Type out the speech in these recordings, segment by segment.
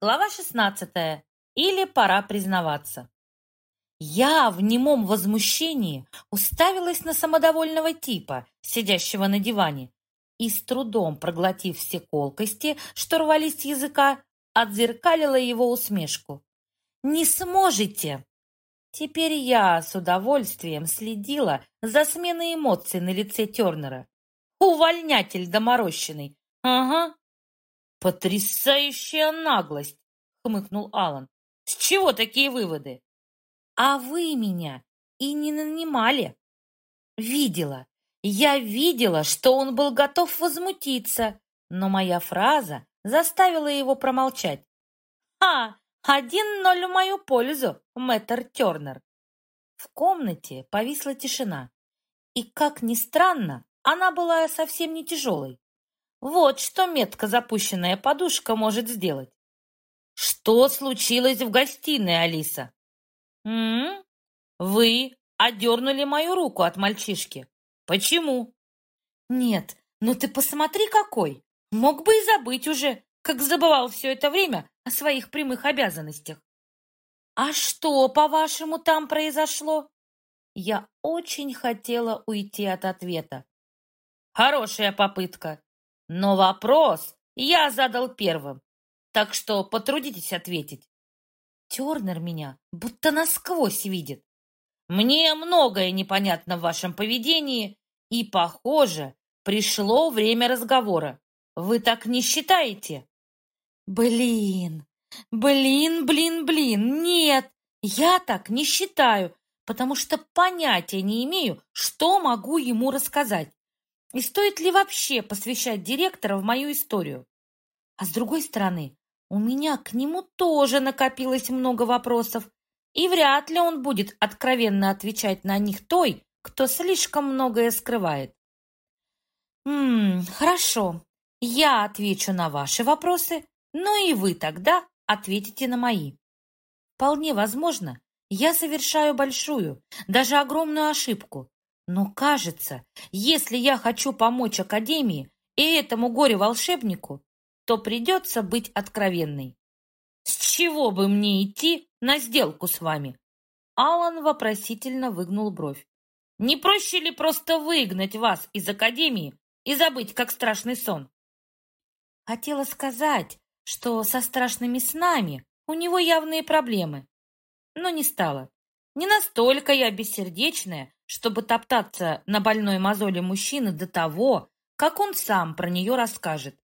Глава 16. Или пора признаваться. Я в немом возмущении уставилась на самодовольного типа, сидящего на диване, и с трудом проглотив все колкости, что рвались с языка, отзеркалила его усмешку. «Не сможете!» Теперь я с удовольствием следила за сменой эмоций на лице Тернера. «Увольнятель доморощенный! Ага, «Потрясающая наглость!» — хмыкнул Алан. «С чего такие выводы?» «А вы меня и не нанимали!» «Видела. Я видела, что он был готов возмутиться, но моя фраза заставила его промолчать. «А, один ноль в мою пользу, мэтр Тернер!» В комнате повисла тишина, и, как ни странно, она была совсем не тяжелой. Вот что метко запущенная подушка может сделать. Что случилось в гостиной, Алиса? М? Вы одернули мою руку от мальчишки. Почему? Нет, ну ты посмотри какой. Мог бы и забыть уже, как забывал все это время о своих прямых обязанностях. А что, по-вашему, там произошло? Я очень хотела уйти от ответа. Хорошая попытка. Но вопрос я задал первым, так что потрудитесь ответить. Тернер меня будто насквозь видит. Мне многое непонятно в вашем поведении, и, похоже, пришло время разговора. Вы так не считаете? Блин, блин, блин, блин, нет, я так не считаю, потому что понятия не имею, что могу ему рассказать. И стоит ли вообще посвящать директора в мою историю? А с другой стороны, у меня к нему тоже накопилось много вопросов, и вряд ли он будет откровенно отвечать на них той, кто слишком многое скрывает. «Ммм, хорошо, я отвечу на ваши вопросы, но и вы тогда ответите на мои. Вполне возможно, я совершаю большую, даже огромную ошибку, но кажется, если я хочу помочь Академии и этому горе-волшебнику, то придется быть откровенной. С чего бы мне идти на сделку с вами? Алан вопросительно выгнул бровь. Не проще ли просто выгнать вас из Академии и забыть, как страшный сон? Хотела сказать, что со страшными снами у него явные проблемы, но не стала. Не настолько я бессердечная, чтобы топтаться на больной мозоли мужчины до того, как он сам про нее расскажет.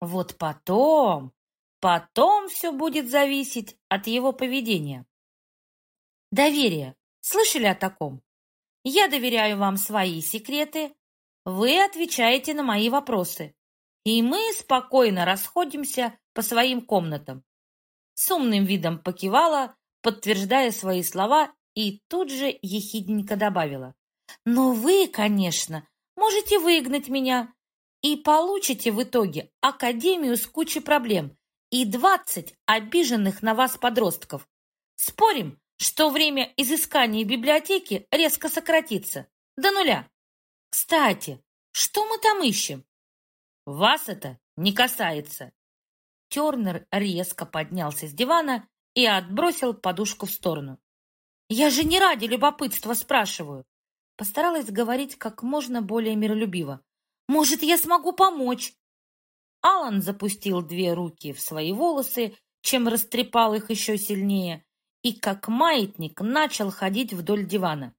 Вот потом, потом все будет зависеть от его поведения. Доверие. Слышали о таком? Я доверяю вам свои секреты, вы отвечаете на мои вопросы, и мы спокойно расходимся по своим комнатам. С умным видом покивала, подтверждая свои слова и тут же ехидненько добавила. «Но вы, конечно, можете выгнать меня и получите в итоге академию с кучей проблем и двадцать обиженных на вас подростков. Спорим, что время изыскания библиотеки резко сократится до нуля. Кстати, что мы там ищем? Вас это не касается. Тернер резко поднялся с дивана и отбросил подушку в сторону. Я же не ради любопытства спрашиваю. Постаралась говорить как можно более миролюбиво. Может, я смогу помочь? Алан запустил две руки в свои волосы, чем растрепал их еще сильнее, и как маятник начал ходить вдоль дивана.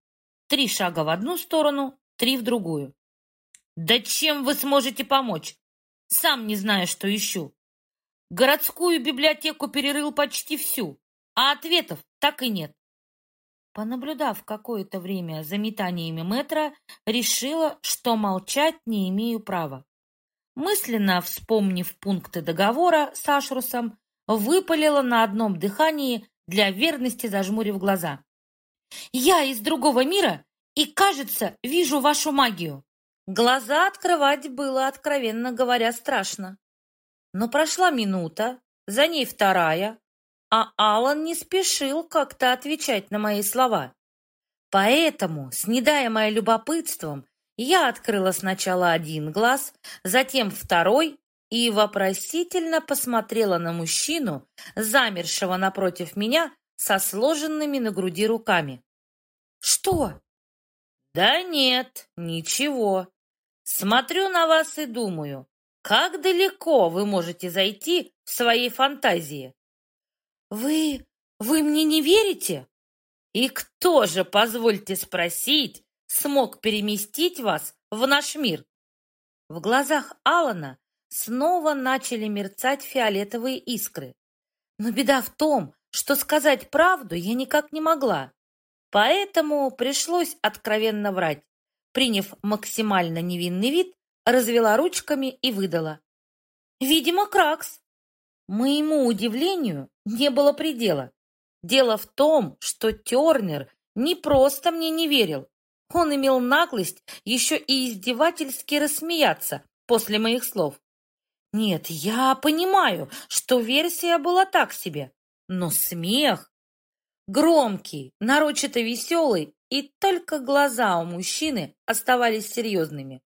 Три шага в одну сторону, три в другую. «Да чем вы сможете помочь? Сам не знаю, что ищу. Городскую библиотеку перерыл почти всю, а ответов так и нет. Понаблюдав какое-то время за метаниями метра, решила, что молчать не имею права. Мысленно вспомнив пункты договора с Ашрусом, выпалила на одном дыхании, для верности зажмурив глаза. «Я из другого мира и, кажется, вижу вашу магию!» Глаза открывать было, откровенно говоря, страшно. Но прошла минута, за ней вторая, а Алан не спешил как-то отвечать на мои слова. Поэтому, снедаемая любопытством, я открыла сначала один глаз, затем второй и вопросительно посмотрела на мужчину, замершего напротив меня со сложенными на груди руками. «Что?» «Да нет, ничего. Смотрю на вас и думаю, как далеко вы можете зайти в своей фантазии?» «Вы... вы мне не верите?» «И кто же, позвольте спросить, смог переместить вас в наш мир?» В глазах Алана снова начали мерцать фиолетовые искры. Но беда в том, что сказать правду я никак не могла. Поэтому пришлось откровенно врать. Приняв максимально невинный вид, развела ручками и выдала. «Видимо, Кракс». Моему удивлению не было предела. Дело в том, что Тернер не просто мне не верил. Он имел наглость еще и издевательски рассмеяться после моих слов. Нет, я понимаю, что версия была так себе, но смех громкий, нарочито веселый, и только глаза у мужчины оставались серьезными.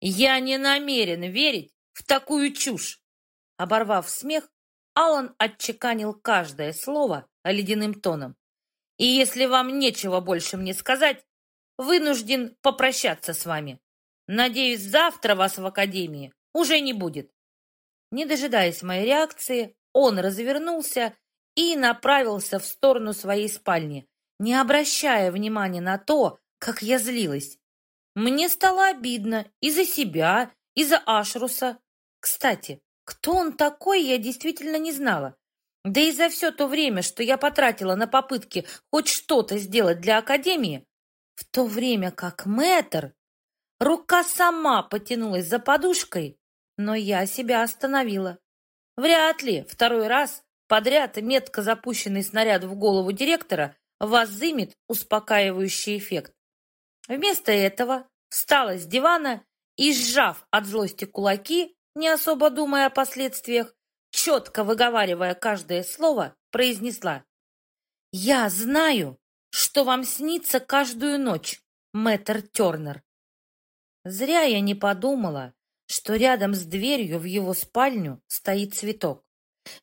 «Я не намерен верить в такую чушь!» Оборвав смех, Алан отчеканил каждое слово ледяным тоном. «И если вам нечего больше мне сказать, вынужден попрощаться с вами. Надеюсь, завтра вас в академии уже не будет». Не дожидаясь моей реакции, он развернулся и направился в сторону своей спальни, не обращая внимания на то, как я злилась. Мне стало обидно и за себя, и за Ашруса. Кстати, кто он такой, я действительно не знала. Да и за все то время, что я потратила на попытки хоть что-то сделать для Академии, в то время как мэтр... Рука сама потянулась за подушкой, но я себя остановила. Вряд ли второй раз Подряд метко запущенный снаряд в голову директора возымет успокаивающий эффект. Вместо этого встала с дивана и, сжав от злости кулаки, не особо думая о последствиях, четко выговаривая каждое слово, произнесла «Я знаю, что вам снится каждую ночь, мэтр Тернер». Зря я не подумала, что рядом с дверью в его спальню стоит цветок.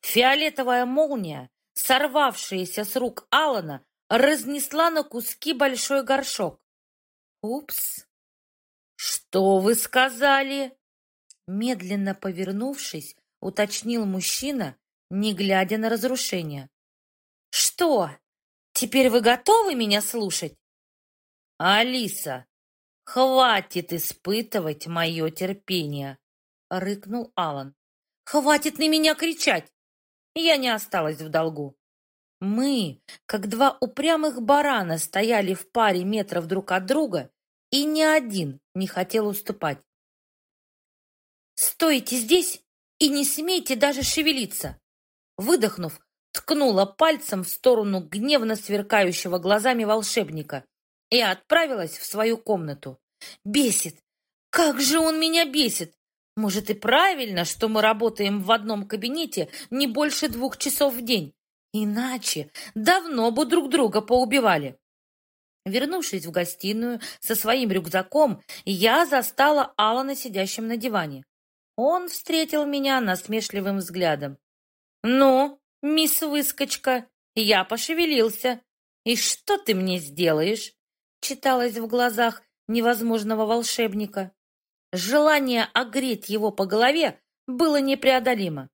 Фиолетовая молния, сорвавшаяся с рук Алана, разнесла на куски большой горшок. «Упс! Что вы сказали?» Медленно повернувшись, уточнил мужчина, не глядя на разрушение. «Что? Теперь вы готовы меня слушать?» «Алиса, хватит испытывать мое терпение!» — рыкнул Алан. «Хватит на меня кричать! я не осталась в долгу. Мы, как два упрямых барана, стояли в паре метров друг от друга, и ни один не хотел уступать. «Стойте здесь и не смейте даже шевелиться!» Выдохнув, ткнула пальцем в сторону гневно сверкающего глазами волшебника и отправилась в свою комнату. «Бесит! Как же он меня бесит! Может, и правильно, что мы работаем в одном кабинете не больше двух часов в день. Иначе давно бы друг друга поубивали. Вернувшись в гостиную со своим рюкзаком, я застала Алана сидящим на диване. Он встретил меня насмешливым взглядом. «Ну, мисс Выскочка, я пошевелился. И что ты мне сделаешь?» читалось в глазах невозможного волшебника. Желание огреть его по голове было непреодолимо.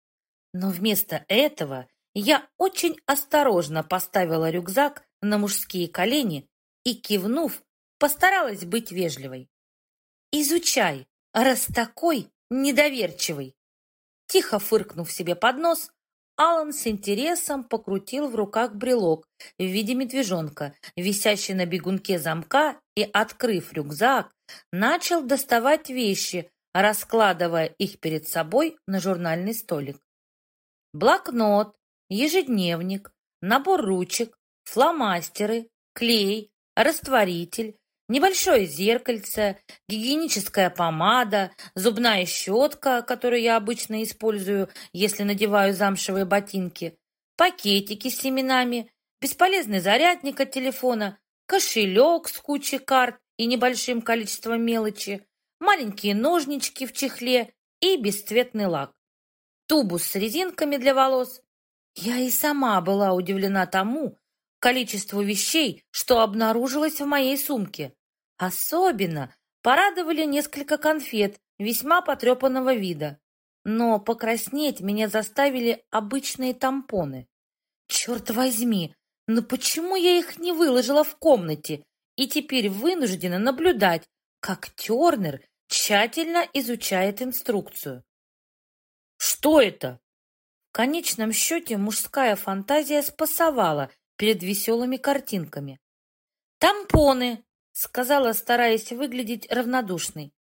Но вместо этого я очень осторожно поставила рюкзак на мужские колени и, кивнув, постаралась быть вежливой. «Изучай, раз такой недоверчивый!» Тихо фыркнув себе под нос, Алан с интересом покрутил в руках брелок в виде медвежонка, висящий на бегунке замка, и, открыв рюкзак, начал доставать вещи, раскладывая их перед собой на журнальный столик. Блокнот, ежедневник, набор ручек, фломастеры, клей, растворитель, небольшое зеркальце, гигиеническая помада, зубная щетка, которую я обычно использую, если надеваю замшевые ботинки, пакетики с семенами, бесполезный зарядник от телефона, кошелек с кучей карт и небольшим количеством мелочи, маленькие ножнички в чехле и бесцветный лак, тубус с резинками для волос. Я и сама была удивлена тому количеству вещей, что обнаружилось в моей сумке. Особенно порадовали несколько конфет весьма потрепанного вида. Но покраснеть меня заставили обычные тампоны. Черт возьми, но почему я их не выложила в комнате и теперь вынуждена наблюдать, как Тернер тщательно изучает инструкцию? Что это? В конечном счете мужская фантазия спасовала перед веселыми картинками. «Тампоны!» — сказала, стараясь выглядеть равнодушной.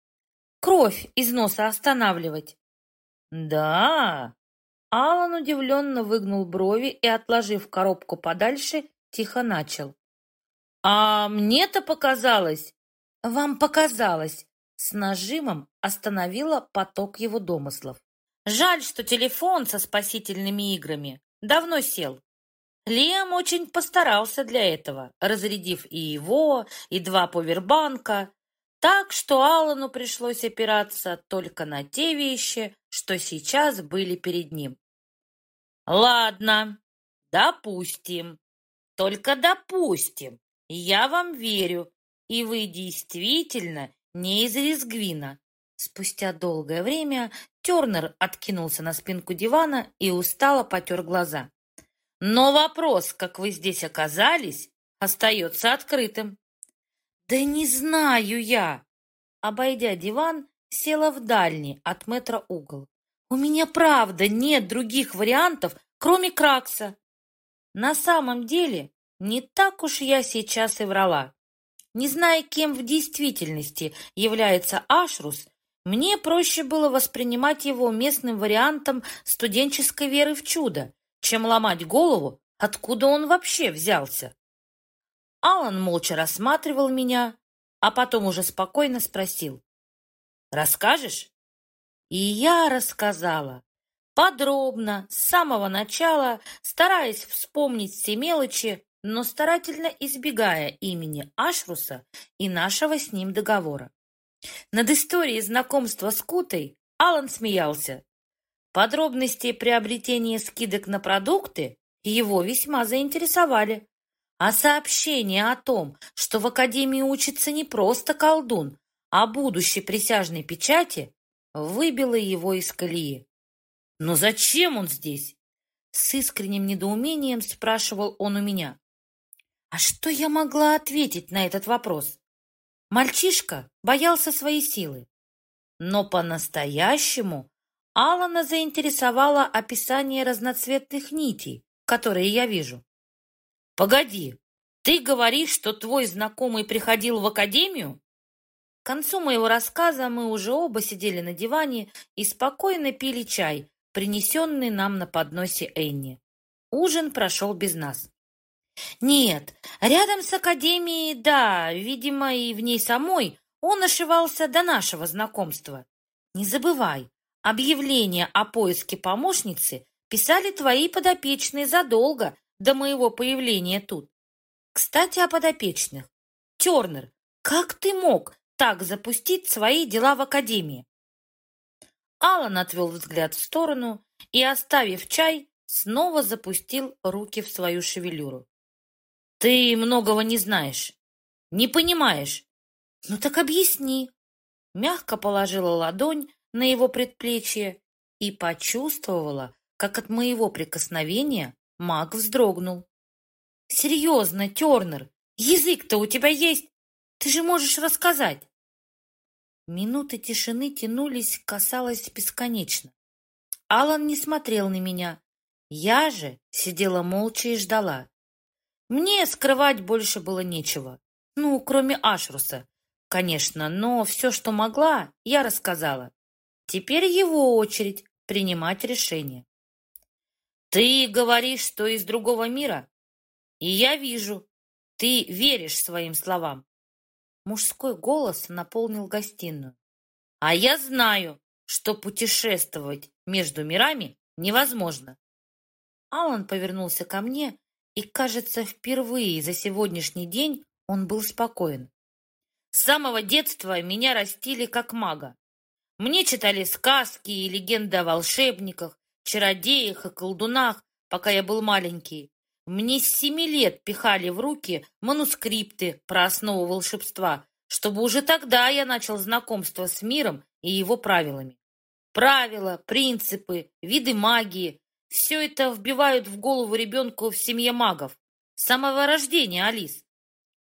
«Кровь из носа останавливать». «Да!» Алан удивленно выгнул брови и, отложив коробку подальше, тихо начал. «А мне-то показалось!» «Вам показалось!» С нажимом остановила поток его домыслов. «Жаль, что телефон со спасительными играми давно сел. Лиам очень постарался для этого, разрядив и его, и два повербанка, так что Аллану пришлось опираться только на те вещи, что сейчас были перед ним. «Ладно, допустим. Только допустим. Я вам верю, и вы действительно не из Резгвина». Спустя долгое время Тернер откинулся на спинку дивана и устало потер глаза. «Но вопрос, как вы здесь оказались, остается открытым. «Да не знаю я!» Обойдя диван, села в дальний от метра угол. «У меня правда нет других вариантов, кроме Кракса!» На самом деле, не так уж я сейчас и врала. Не зная, кем в действительности является Ашрус, мне проще было воспринимать его местным вариантом студенческой веры в чудо, чем ломать голову, откуда он вообще взялся. Алан молча рассматривал меня, а потом уже спокойно спросил. «Расскажешь?» И я рассказала. Подробно, с самого начала, стараясь вспомнить все мелочи, но старательно избегая имени Ашруса и нашего с ним договора. Над историей знакомства с Кутой Алан смеялся. Подробности приобретения скидок на продукты его весьма заинтересовали. А сообщение о том, что в Академии учится не просто колдун, а будущей присяжной печати, выбило его из колеи. «Но зачем он здесь?» С искренним недоумением спрашивал он у меня. А что я могла ответить на этот вопрос? Мальчишка боялся своей силы. Но по-настоящему Алана заинтересовало описание разноцветных нитей, которые я вижу. «Погоди, ты говоришь, что твой знакомый приходил в академию?» К концу моего рассказа мы уже оба сидели на диване и спокойно пили чай, принесенный нам на подносе Энни. Ужин прошел без нас. Нет, рядом с академией, да, видимо, и в ней самой он ошивался до нашего знакомства. Не забывай, объявление о поиске помощницы писали твои подопечные задолго до моего появления тут. Кстати, о подопечных. Тернер, как ты мог так запустить свои дела в академии? Алан отвел взгляд в сторону и, оставив чай, снова запустил руки в свою шевелюру. Ты многого не знаешь, не понимаешь. Ну так объясни. Мягко положила ладонь на его предплечье и почувствовала, как от моего прикосновения Маг вздрогнул. «Серьезно, Тернер, язык-то у тебя есть? Ты же можешь рассказать!» Минуты тишины тянулись, касалось бесконечно. Алан не смотрел на меня. Я же сидела молча и ждала. Мне скрывать больше было нечего. Ну, кроме Ашруса, конечно, но все, что могла, я рассказала. Теперь его очередь принимать решение. Ты говоришь, что из другого мира? И я вижу, ты веришь своим словам. Мужской голос наполнил гостиную. А я знаю, что путешествовать между мирами невозможно. Алан повернулся ко мне, и, кажется, впервые за сегодняшний день он был спокоен. С самого детства меня растили как мага. Мне читали сказки и легенды о волшебниках, чародеях и колдунах, пока я был маленький. Мне с семи лет пихали в руки манускрипты про основу волшебства, чтобы уже тогда я начал знакомство с миром и его правилами. Правила, принципы, виды магии – все это вбивают в голову ребенку в семье магов. С самого рождения, Алис.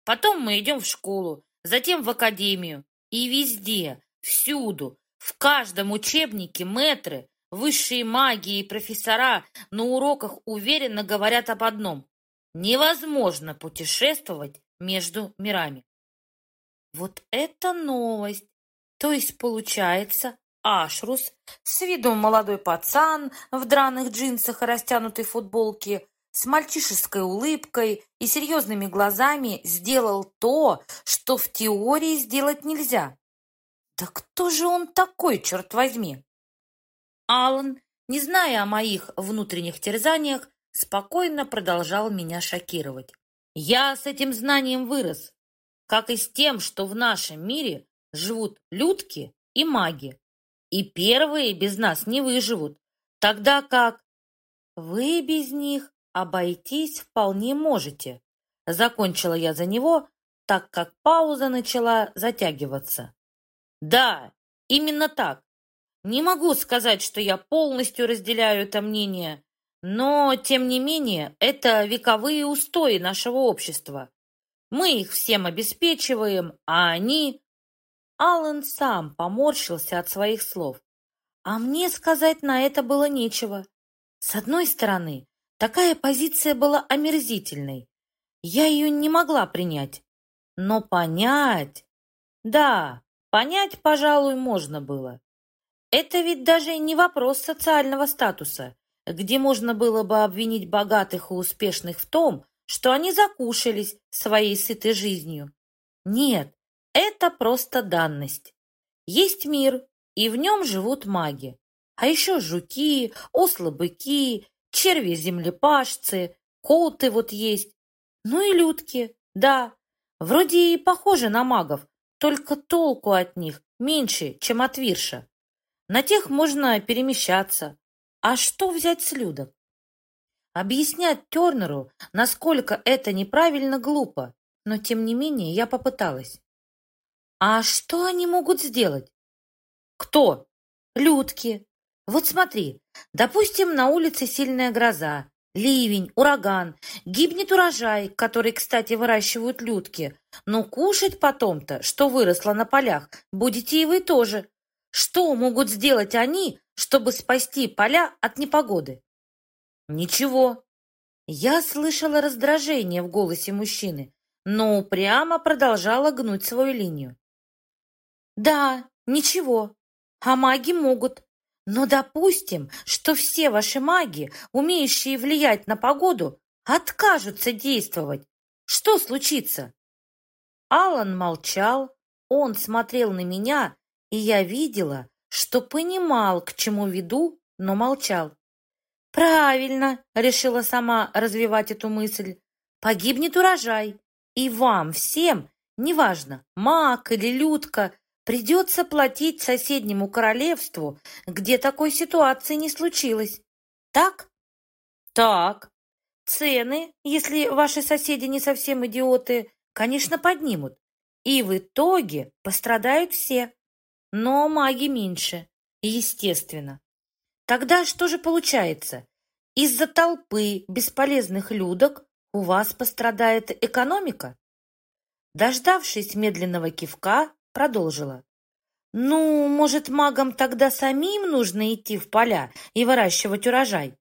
Потом мы идем в школу, затем в академию. И везде, всюду, в каждом учебнике мэтры, высшие маги и профессора на уроках уверенно говорят об одном. Невозможно путешествовать между мирами. Вот это новость! То есть, получается, Ашрус, с виду молодой пацан в драных джинсах и растянутой футболке, с мальчишеской улыбкой и серьезными глазами сделал то, что в теории сделать нельзя. Да кто же он такой, черт возьми? Алан, не зная о моих внутренних терзаниях, спокойно продолжал меня шокировать. Я с этим знанием вырос, как и с тем, что в нашем мире живут людки и маги. И первые без нас не выживут, тогда как вы без них обойтись вполне можете. Закончила я за него, так как пауза начала затягиваться. Да, именно так. Не могу сказать, что я полностью разделяю это мнение, но, тем не менее, это вековые устои нашего общества. Мы их всем обеспечиваем, а они... Аллан сам поморщился от своих слов. А мне сказать на это было нечего. С одной стороны, такая позиция была омерзительной. Я ее не могла принять. Но понять... Да, понять, пожалуй, можно было. Это ведь даже не вопрос социального статуса, где можно было бы обвинить богатых и успешных в том, что они закушались своей сытой жизнью. Нет, это просто данность. Есть мир, и в нем живут маги. А еще жуки, ослы-быки, черви-землепашцы, коты вот есть. Ну и людки, да, вроде и похожи на магов, только толку от них меньше, чем от вирша. На тех можно перемещаться. А что взять с людок? Объяснять Тернеру, насколько это неправильно, глупо, но тем не менее я попыталась. А что они могут сделать? Кто? Людки. Вот смотри, допустим, на улице сильная гроза, ливень, ураган, гибнет урожай, который, кстати, выращивают людки. Но кушать потом-то, что выросло на полях, будете и вы тоже. Что могут сделать они, чтобы спасти поля от непогоды? Ничего. Я слышала раздражение в голосе мужчины, но упрямо продолжала гнуть свою линию. Да, ничего. А маги могут. Но допустим, что все ваши маги, умеющие влиять на погоду, откажутся действовать. Что случится? Алан молчал, он смотрел на меня, и я видела, что понимал, к чему веду, но молчал. «Правильно!» — решила сама развивать эту мысль. «Погибнет урожай, и вам всем, неважно, маг или людка, придется платить соседнему королевству, где такой ситуации не случилось. Так? Так. Цены, если ваши соседи не совсем идиоты, конечно, поднимут. И в итоге пострадают все. Но маги меньше, естественно. Тогда что же получается? Из-за толпы бесполезных людок у вас пострадает экономика? Дождавшись медленного кивка, продолжила. Ну, может, магам тогда самим нужно идти в поля и выращивать урожай?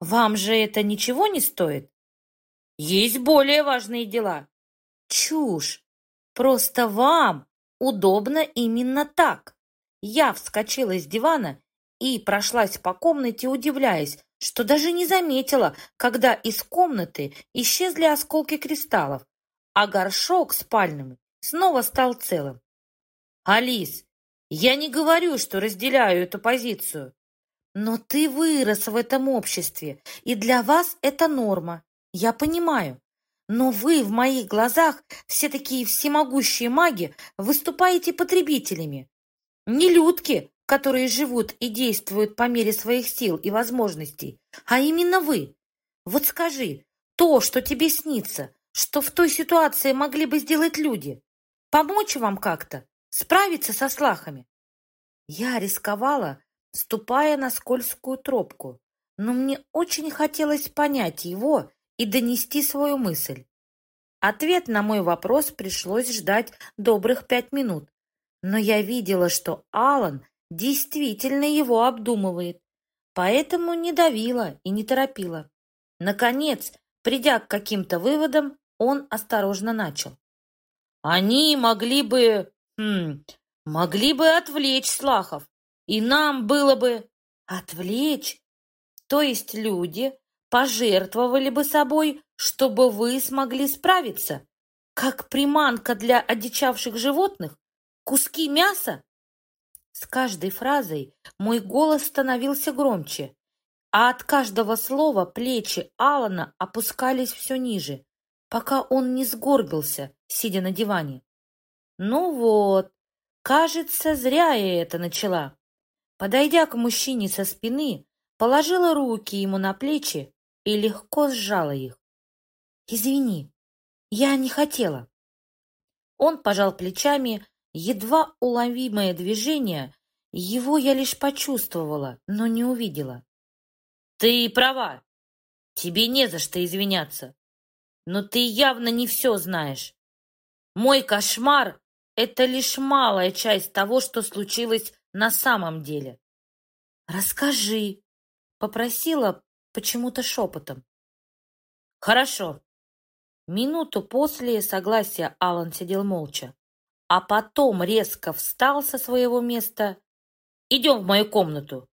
Вам же это ничего не стоит? Есть более важные дела. Чушь. Просто вам удобно именно так. Я вскочила с дивана и прошлась по комнате, удивляясь, что даже не заметила, когда из комнаты исчезли осколки кристаллов, а горшок спальным снова стал целым. «Алис, я не говорю, что разделяю эту позицию, но ты вырос в этом обществе, и для вас это норма, я понимаю. Но вы в моих глазах, все такие всемогущие маги, выступаете потребителями. Не людки, которые живут и действуют по мере своих сил и возможностей, а именно вы. Вот скажи, то, что тебе снится, что в той ситуации могли бы сделать люди, помочь вам как-то, справиться со слахами? Я рисковала, ступая на скользкую тропку, но мне очень хотелось понять его и донести свою мысль. Ответ на мой вопрос пришлось ждать добрых пять минут, но я видела, что Алан действительно его обдумывает, поэтому не давила и не торопила. Наконец, придя к каким-то выводам, он осторожно начал. Они могли бы... Хм, могли бы отвлечь Слахов, и нам было бы... Отвлечь? То есть люди пожертвовали бы собой, чтобы вы смогли справиться? Как приманка для одичавших животных? Куски мяса? С каждой фразой мой голос становился громче, а от каждого слова плечи Алана опускались все ниже, пока он не сгорбился, сидя на диване. Ну вот, кажется, зря я это начала. Подойдя к мужчине со спины, положила руки ему на плечи и легко сжала их. «Извини, я не хотела». Он пожал плечами, едва уловимое движение, его я лишь почувствовала, но не увидела. Ты права. Тебе не за что извиняться. Но ты явно не все знаешь. Мой кошмар — это лишь малая часть того, что случилось на самом деле. Расскажи, — попросила почему-то шепотом. Хорошо. Минуту после согласия Алан сидел молча, а потом резко встал со своего места. Идем в мою комнату.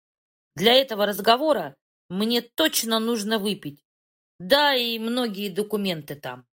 Для этого разговора мне точно нужно выпить. Да, и многие документы там.